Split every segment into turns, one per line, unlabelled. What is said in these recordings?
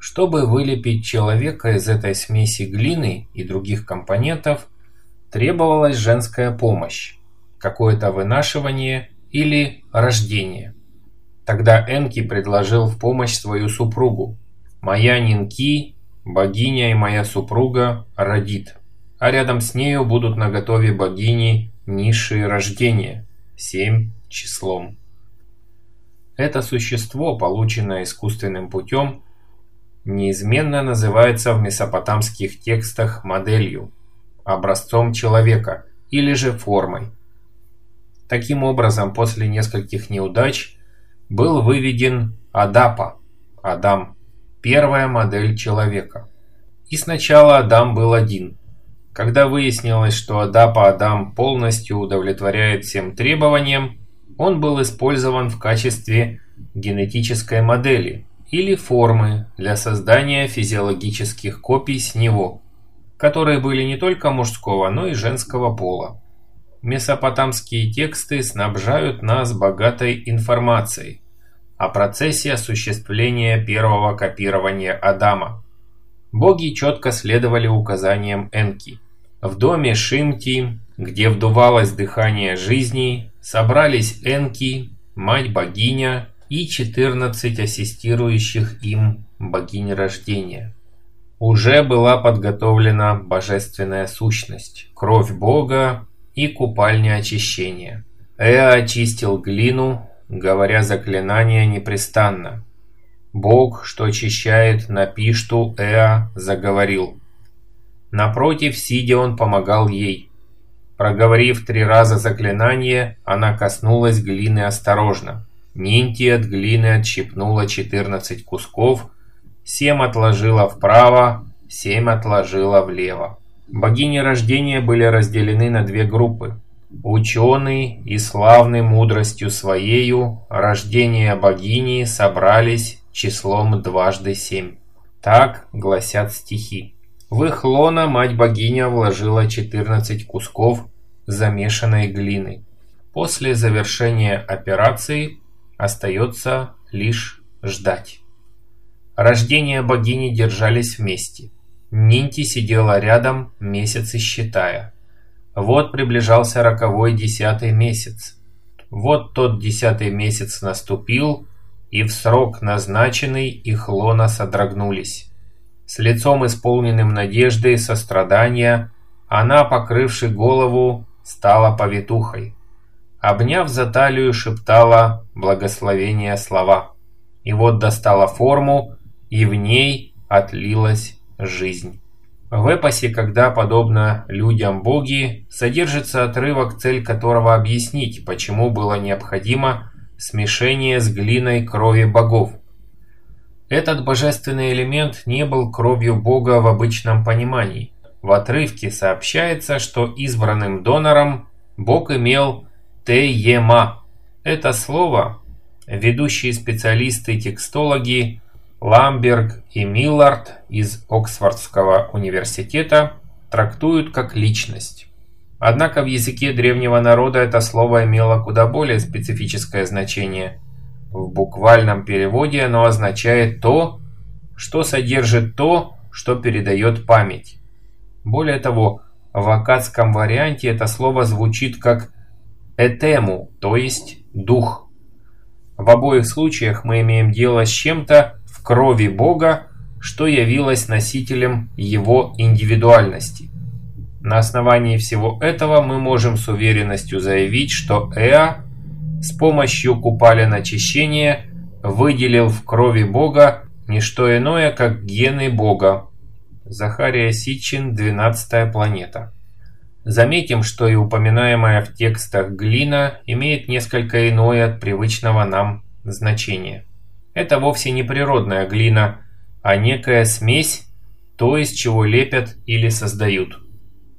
Чтобы вылепить человека из этой смеси глины и других компонентов, требовалась женская помощь, какое-то вынашивание или рождение. Тогда Энки предложил в помощь свою супругу. «Моя Нинки, богиня и моя супруга, родит, а рядом с нею будут наготове богини низшие рождения, семь числом». Это существо, полученное искусственным путем, неизменно называется в месопотамских текстах моделью, образцом человека или же формой. Таким образом, после нескольких неудач был выведен Адапа, Адам, первая модель человека. И сначала Адам был один. Когда выяснилось, что Адапа Адам полностью удовлетворяет всем требованиям, он был использован в качестве генетической модели или формы для создания физиологических копий с него, которые были не только мужского, но и женского пола. Месопотамские тексты снабжают нас богатой информацией о процессе осуществления первого копирования Адама. Боги четко следовали указаниям Энки. В доме Шимти, где вдувалось дыхание жизни, собрались Энки, мать-богиня и 14 ассистирующих им богинь рождения. Уже была подготовлена божественная сущность, кровь Бога и купальня очищения. Эа очистил глину, говоря заклинания непрестанно. Бог, что очищает на пишту, Эа заговорил. Напротив, сидя, он помогал ей. Проговорив три раза заклинание, она коснулась глины осторожно. Нинти от глины отщипнула 14 кусков, семь отложила вправо, семь отложила влево. Богини рождения были разделены на две группы. Ученые и славны мудростью своею рождение богини собрались числом дважды семь. Так гласят стихи. В их лона мать-богиня вложила 14 кусков замешанной глины. После завершения операции остается лишь ждать. Рождение богини держались вместе. Нинти сидела рядом, месяцы считая. Вот приближался роковой десятый месяц. Вот тот десятый месяц наступил, и в срок назначенный их лона содрогнулись. С лицом исполненным надежды и сострадания, она, покрывши голову, стала повитухой. Обняв за талию, шептала благословения слова. И вот достала форму, и в ней отлилась жизнь. В эпосе, когда, подобно людям боги, содержится отрывок, цель которого объяснить, почему было необходимо смешение с глиной крови богов. Этот божественный элемент не был кровью Бога в обычном понимании. В отрывке сообщается, что избранным донором Бог имел Теема. Это слово ведущие специалисты-текстологи Ламберг и Миллард из Оксфордского университета трактуют как личность. Однако в языке древнего народа это слово имело куда более специфическое значение – в буквальном переводе оно означает то, что содержит то, что передает память. Более того, в акадском варианте это слово звучит как «этему», то есть «дух». В обоих случаях мы имеем дело с чем-то в крови Бога, что явилось носителем его индивидуальности. На основании всего этого мы можем с уверенностью заявить, что Эа с помощью купалин очищения выделил в крови Бога не что иное, как гены Бога. Захария Сичин, 12 планета. Заметим, что и упоминаемая в текстах глина имеет несколько иное от привычного нам значения. Это вовсе не природная глина, а некая смесь, то, из чего лепят или создают.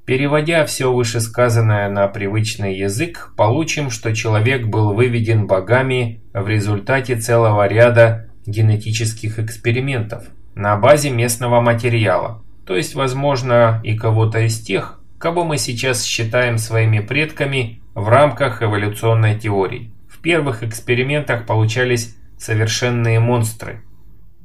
Переводя все вышесказанное на привычный язык, получим, что человек был выведен богами в результате целого ряда генетических экспериментов на базе местного материала, то есть, возможно, и кого-то из тех, кого мы сейчас считаем своими предками в рамках эволюционной теории. В первых экспериментах получались совершенные монстры.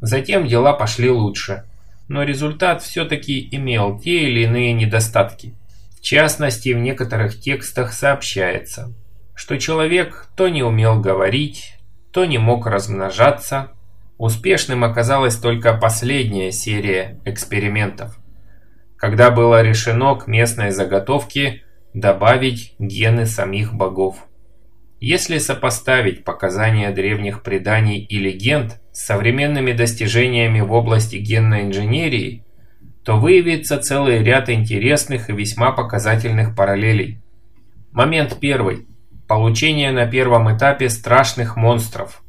Затем дела пошли лучше, но результат все-таки имел те или иные недостатки. В частности, в некоторых текстах сообщается, что человек то не умел говорить, то не мог размножаться. Успешным оказалась только последняя серия экспериментов, когда было решено к местной заготовке добавить гены самих богов. Если сопоставить показания древних преданий и легенд с современными достижениями в области генной инженерии, то выявится целый ряд интересных и весьма показательных параллелей. Момент первый. Получение на первом этапе страшных монстров.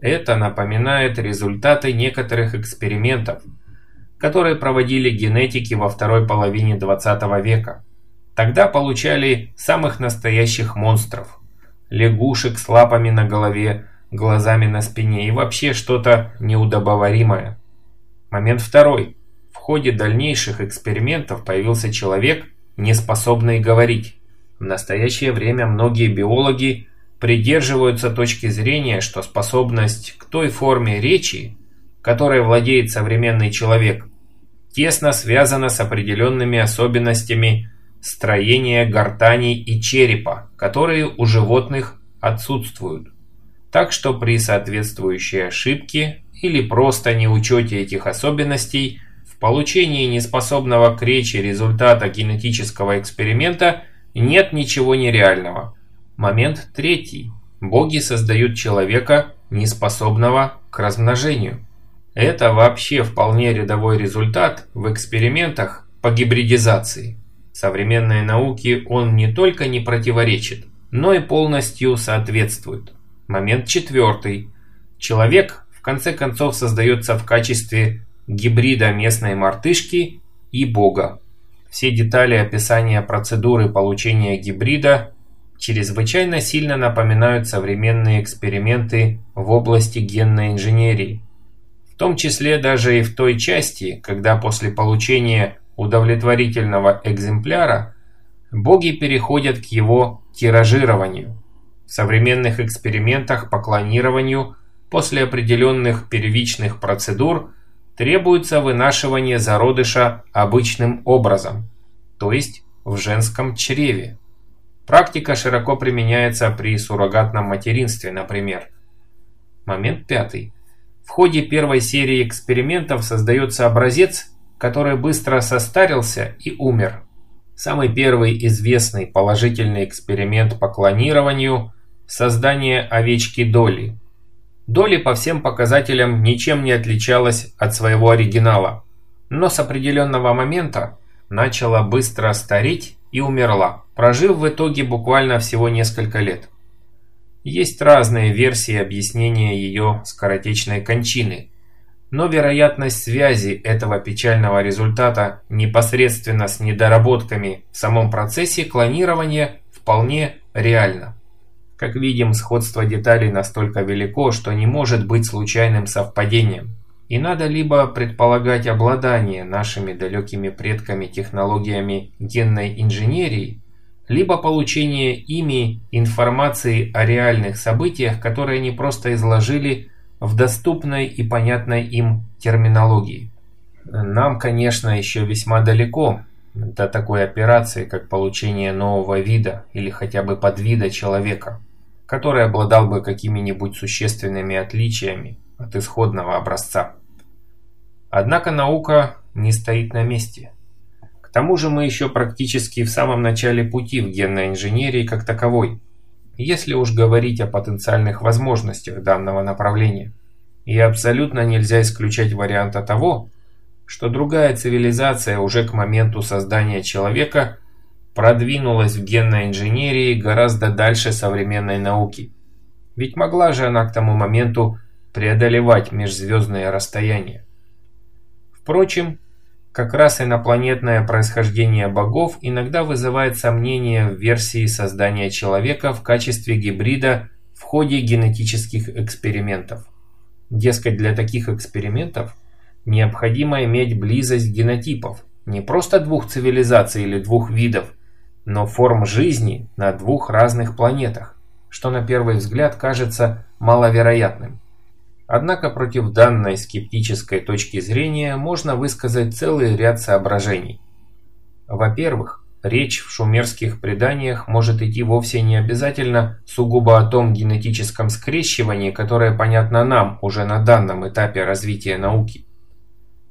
Это напоминает результаты некоторых экспериментов, которые проводили генетики во второй половине 20 века. Тогда получали самых настоящих монстров – лягушек с лапами на голове, глазами на спине и вообще что-то неудобоваримое. Момент второй. В ходе дальнейших экспериментов появился человек, не способный говорить. В настоящее время многие биологи придерживаются точки зрения, что способность к той форме речи, которой владеет современный человек, тесно связана с определенными особенностями строения гортани и черепа, которые у животных отсутствуют. Так что при соответствующей ошибке или просто неучете этих особенностей в получении неспособного к речи результата генетического эксперимента нет ничего нереального. Момент третий. Боги создают человека, неспособного к размножению. Это вообще вполне рядовой результат в экспериментах по гибридизации. Современной науке он не только не противоречит, но и полностью соответствует. Момент четвертый. Человек в конце концов создается в качестве гибрида местной мартышки и бога. Все детали описания процедуры получения гибрида чрезвычайно сильно напоминают современные эксперименты в области генной инженерии. В том числе даже и в той части, когда после получения удовлетворительного экземпляра, боги переходят к его тиражированию. В современных экспериментах по клонированию после определенных первичных процедур требуется вынашивание зародыша обычным образом, то есть в женском чреве. Практика широко применяется при суррогатном материнстве, например. Момент пятый. В ходе первой серии экспериментов создается образец который быстро состарился и умер. Самый первый известный положительный эксперимент по клонированию – создание овечки Доли. Доли по всем показателям ничем не отличалась от своего оригинала, но с определенного момента начала быстро стареть и умерла, прожив в итоге буквально всего несколько лет. Есть разные версии объяснения ее скоротечной кончины – но вероятность связи этого печального результата непосредственно с недоработками в самом процессе клонирования вполне реальна. Как видим, сходство деталей настолько велико, что не может быть случайным совпадением. И надо либо предполагать обладание нашими далекими предками технологиями генной инженерии, либо получение ими информации о реальных событиях, которые они просто изложили в доступной и понятной им терминологии. Нам, конечно, еще весьма далеко до такой операции, как получение нового вида или хотя бы подвида человека, который обладал бы какими-нибудь существенными отличиями от исходного образца. Однако наука не стоит на месте. Тому же мы еще практически в самом начале пути в генной инженерии как таковой – если уж говорить о потенциальных возможностях данного направления. И абсолютно нельзя исключать варианта того, что другая цивилизация уже к моменту создания человека продвинулась в генной инженерии гораздо дальше современной науки. Ведь могла же она к тому моменту преодолевать межзвездные расстояния. Впрочем, как раз инопланетное происхождение богов иногда вызывает сомнения в версии создания человека в качестве гибрида в ходе генетических экспериментов. Дескать, для таких экспериментов необходимо иметь близость генотипов, не просто двух цивилизаций или двух видов, но форм жизни на двух разных планетах, что на первый взгляд кажется маловероятным. Однако против данной скептической точки зрения можно высказать целый ряд соображений. Во-первых, речь в шумерских преданиях может идти вовсе не обязательно сугубо о том генетическом скрещивании, которое понятно нам уже на данном этапе развития науки.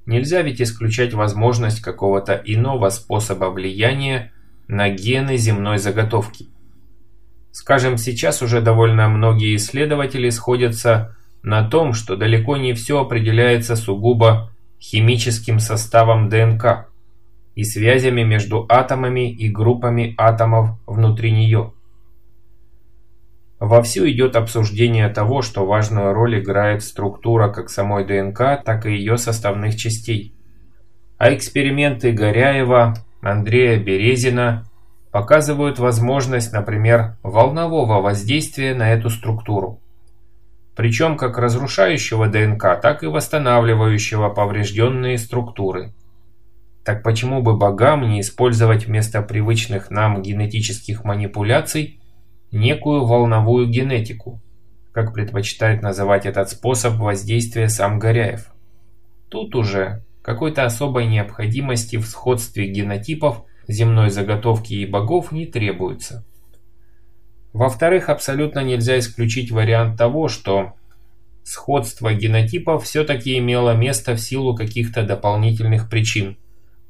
Нельзя ведь исключать возможность какого-то иного способа влияния на гены земной заготовки. Скажем, сейчас уже довольно многие исследователи сходятся на том, что далеко не все определяется сугубо химическим составом ДНК и связями между атомами и группами атомов внутри нее. Вовсю идет обсуждение того, что важную роль играет структура как самой ДНК, так и ее составных частей. А эксперименты Горяева, Андрея Березина показывают возможность, например, волнового воздействия на эту структуру. Причем как разрушающего ДНК, так и восстанавливающего поврежденные структуры. Так почему бы богам не использовать вместо привычных нам генетических манипуляций некую волновую генетику, как предпочитает называть этот способ воздействия сам Горяев. Тут уже какой-то особой необходимости в сходстве генотипов земной заготовки и богов не требуется. Во-вторых, абсолютно нельзя исключить вариант того, что сходство генотипов все-таки имело место в силу каких-то дополнительных причин.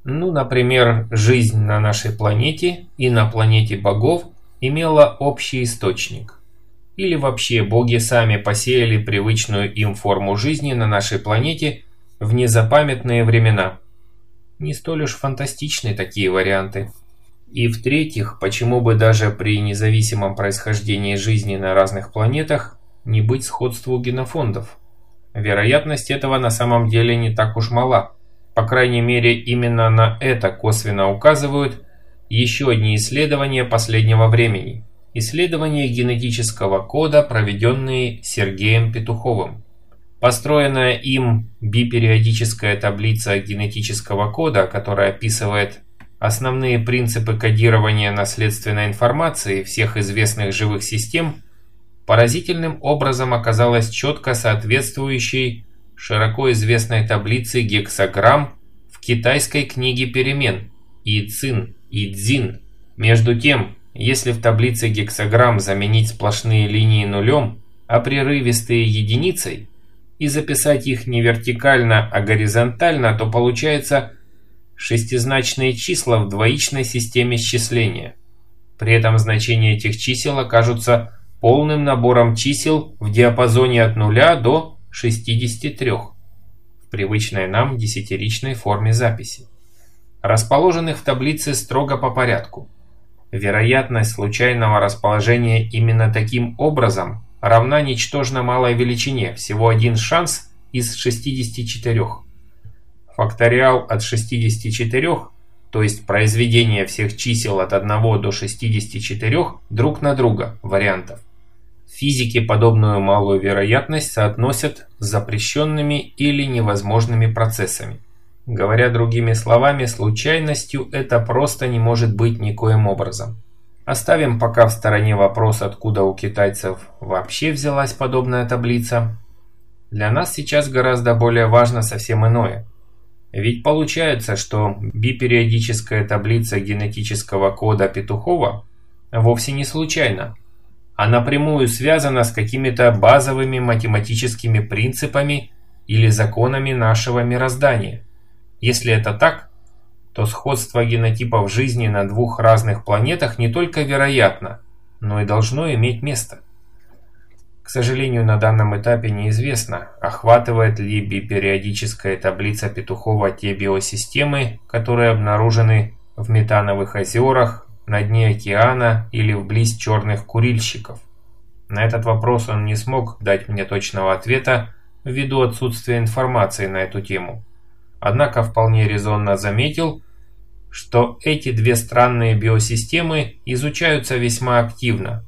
Ну, например, жизнь на нашей планете и на планете богов имела общий источник. Или вообще боги сами посеяли привычную им форму жизни на нашей планете в незапамятные времена. Не столь уж фантастичны такие варианты. И в-третьих, почему бы даже при независимом происхождении жизни на разных планетах не быть сходству генофондов? Вероятность этого на самом деле не так уж мала. По крайней мере, именно на это косвенно указывают еще одни исследования последнего времени. Исследования генетического кода, проведенные Сергеем Петуховым. Построенная им бипериодическая таблица генетического кода, которая описывает основные принципы кодирования наследственной информации всех известных живых систем, поразительным образом оказалась четко соответствующей широко известной таблице гексограмм в китайской книге перемен И Цин и дзин. Между тем, если в таблице гексограмм заменить сплошные линии нулем, а прерывистые единицей, и записать их не вертикально, а горизонтально, то получается шестизначные числа в двоичной системе счисления. При этом значения этих чисел окажутся полным набором чисел в диапазоне от 0 до 63 в привычной нам десятиричной форме записи расположенных в таблице строго по порядку. Вероятность случайного расположения именно таким образом равна ничтожно малой величине, всего один шанс из 64. Факториал от 64, то есть произведение всех чисел от 1 до 64 друг на друга вариантов. Физики подобную малую вероятность соотносят с запрещенными или невозможными процессами. Говоря другими словами, случайностью это просто не может быть никоим образом. Оставим пока в стороне вопрос, откуда у китайцев вообще взялась подобная таблица. Для нас сейчас гораздо более важно совсем иное. Ведь получается, что бипериодическая таблица генетического кода Петухова вовсе не случайна, а напрямую связана с какими-то базовыми математическими принципами или законами нашего мироздания – если это так, то сходство генотипов жизни на двух разных планетах не только вероятно, но и должно иметь место. К сожалению, на данном этапе неизвестно, охватывает ли бипериодическая таблица Петухова те биосистемы, которые обнаружены в метановых озерах, на дне океана или вблизь черных курильщиков. На этот вопрос он не смог дать мне точного ответа ввиду отсутствия информации на эту тему однако вполне резонно заметил, что эти две странные биосистемы изучаются весьма активно.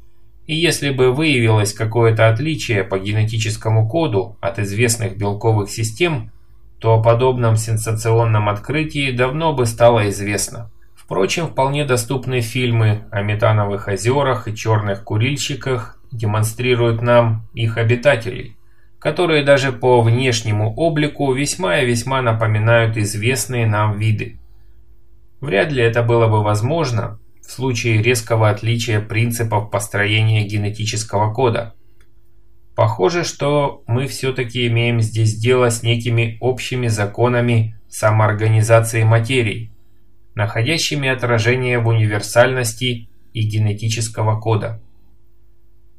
И если бы выявилось какое-то отличие по генетическому коду от известных белковых систем, то о подобном сенсационном открытии давно бы стало известно. Впрочем, вполне доступные фильмы о метановых озерах и черных курильщиках демонстрируют нам их обитателей. которые даже по внешнему облику весьма и весьма напоминают известные нам виды. Вряд ли это было бы возможно в случае резкого отличия принципов построения генетического кода. Похоже, что мы все-таки имеем здесь дело с некими общими законами самоорганизации материи, находящими отражение в универсальности и генетического кода.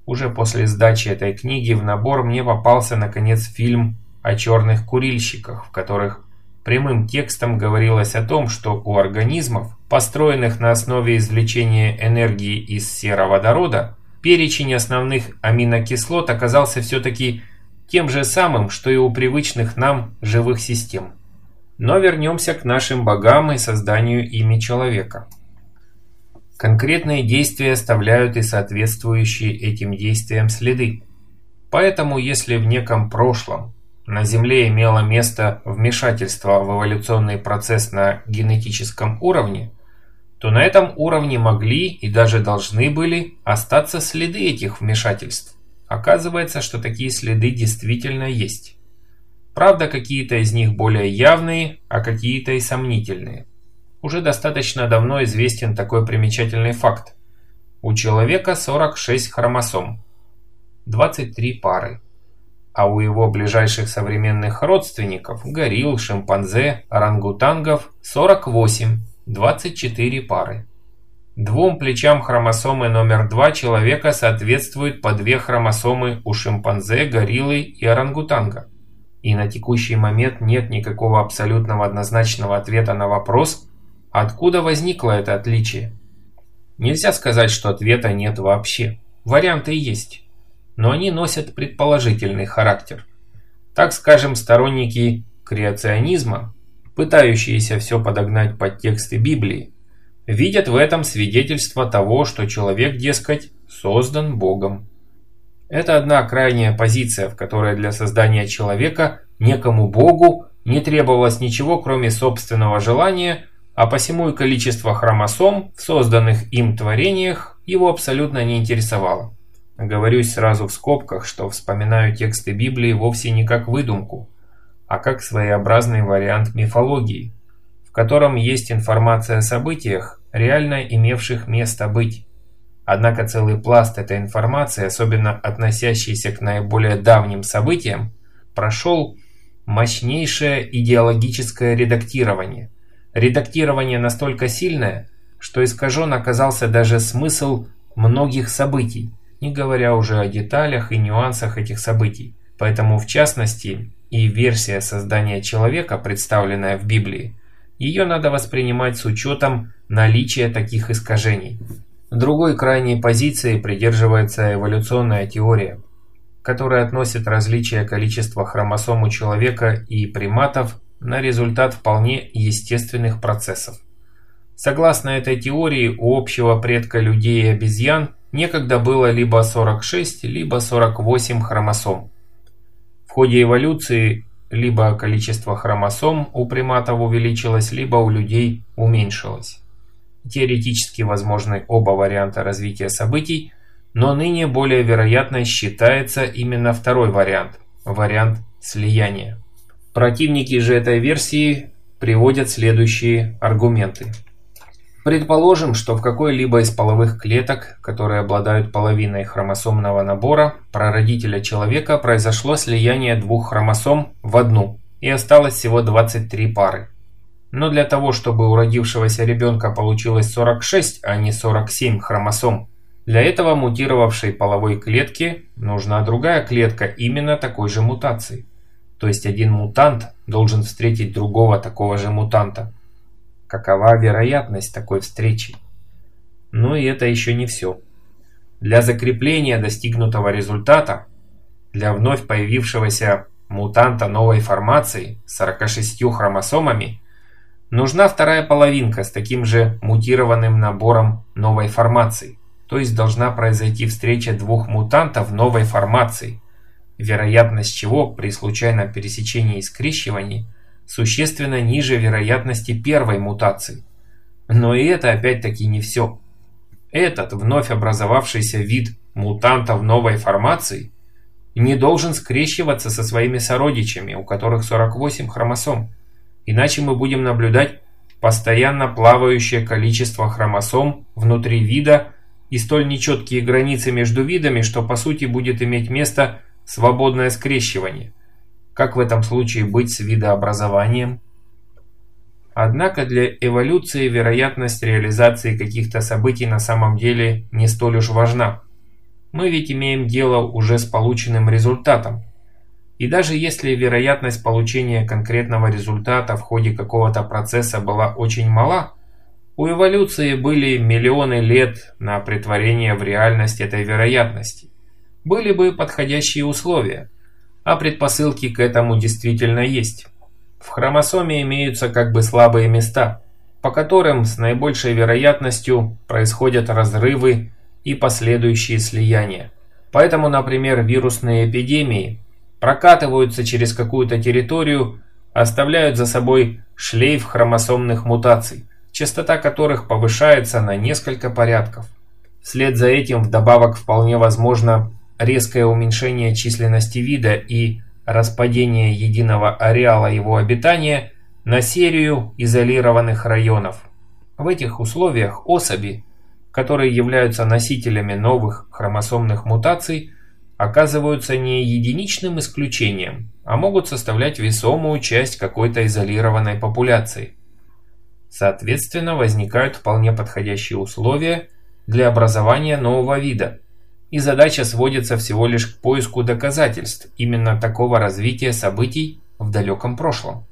Уже после сдачи этой книги в набор мне попался наконец фильм о черных курильщиках, в которых прямым текстом говорилось о том, что у организмов, построенных на основе извлечения энергии из сероводорода, перечень основных аминокислот оказался все-таки тем же самым, что и у привычных нам живых систем. Но вернемся к нашим богам и созданию ими человека. Конкретные действия оставляют и соответствующие этим действиям следы. Поэтому если в неком прошлом на Земле имело место вмешательство в эволюционный процесс на генетическом уровне, то на этом уровне могли и даже должны были остаться следы этих вмешательств. Оказывается, что такие следы действительно есть. Правда, какие-то из них более явные, а какие-то и сомнительные. Уже достаточно давно известен такой примечательный факт. У человека 46 хромосом, 23 пары, а у его ближайших современных родственников, горилл, шимпанзе, орангутангов 48, 24 пары. Двум плечам хромосомы номер 2 человека соответствуют по две хромосомы у шимпанзе, гориллы и орангутанга. И на текущий момент нет никакого абсолютного однозначного ответа на вопрос, откуда возникло это отличие. Нельзя сказать, что ответа нет вообще. Варианты есть. Но они носят предположительный характер. Так скажем, сторонники креационизма, пытающиеся все подогнать под тексты Библии, видят в этом свидетельство того, что человек, дескать, создан Богом. Это одна крайняя позиция, в которой для создания человека некому Богу не требовалось ничего, кроме собственного желания, а посему и количество хромосом в созданных им творениях его абсолютно не интересовало. Говорюсь сразу в скобках, что вспоминаю тексты Библии вовсе не как выдумку, а как своеобразный вариант мифологии, в котором есть информация о событиях, реально имевших место быть. Однако целый пласт этой информации, особенно относящийся к наиболее давним событиям, прошел мощнейшее идеологическое редактирование. Редактирование настолько сильное, что искажен оказался даже смысл многих событий, не говоря уже о деталях и нюансах этих событий. Поэтому, в частности, и версия создания человека, представленная в Библии, ее надо воспринимать с учетом наличия таких искажений. Другой крайней позиции придерживается эволюционная теория, которая относит различие количества хромосом у человека и приматов на результат вполне естественных процессов. Согласно этой теории, у общего предка людей и обезьян некогда было либо 46, либо 48 хромосом. В ходе эволюции либо количество хромосом у приматов увеличилось, либо у людей уменьшилось. Теоретически возможны оба варианта развития событий, но ныне более вероятной считается именно второй вариант – вариант слияния. Противники же этой версии приводят следующие аргументы. Предположим, что в какой-либо из половых клеток, которые обладают половиной хромосомного набора, прародителя человека произошло слияние двух хромосом в одну, и осталось всего 23 пары. Но для того, чтобы у родившегося ребенка получилось 46, а не 47 хромосом, для этого мутировавшей половой клетке нужна другая клетка именно такой же мутации. То есть один мутант должен встретить другого такого же мутанта. Какова вероятность такой встречи? Ну и это еще не все. Для закрепления достигнутого результата, для вновь появившегося мутанта новой формации с 46 хромосомами, нужна вторая половинка с таким же мутированным набором новой формации. То есть должна произойти встреча двух мутантов новой формации, вероятность чего при случайном пересечении и скрещивании – существенно ниже вероятности первой мутации. Но и это опять-таки не все. Этот вновь образовавшийся вид мутантов новой формации не должен скрещиваться со своими сородичами, у которых 48 хромосом. Иначе мы будем наблюдать постоянно плавающее количество хромосом внутри вида и столь нечеткие границы между видами, что по сути будет иметь место свободное скрещивание. Как в этом случае быть с видообразованием? Однако для эволюции вероятность реализации каких-то событий на самом деле не столь уж важна. Мы ведь имеем дело уже с полученным результатом. И даже если вероятность получения конкретного результата в ходе какого-то процесса была очень мала, у эволюции были миллионы лет на притворение в реальность этой вероятности. Были бы подходящие условия, а предпосылки к этому действительно есть. В хромосоме имеются как бы слабые места, по которым с наибольшей вероятностью происходят разрывы и последующие слияния. Поэтому, например, вирусные эпидемии прокатываются через какую-то территорию, оставляют за собой шлейф хромосомных мутаций, частота которых повышается на несколько порядков. Вслед за этим вдобавок вполне возможно резкое уменьшение численности вида и распадение единого ареала его обитания на серию изолированных районов. В этих условиях особи, которые являются носителями новых хромосомных мутаций, оказываются не единичным исключением, а могут составлять весомую часть какой-то изолированной популяции. Соответственно, возникают вполне подходящие условия для образования нового вида, и задача сводится всего лишь к поиску доказательств именно такого развития событий в далеком прошлом.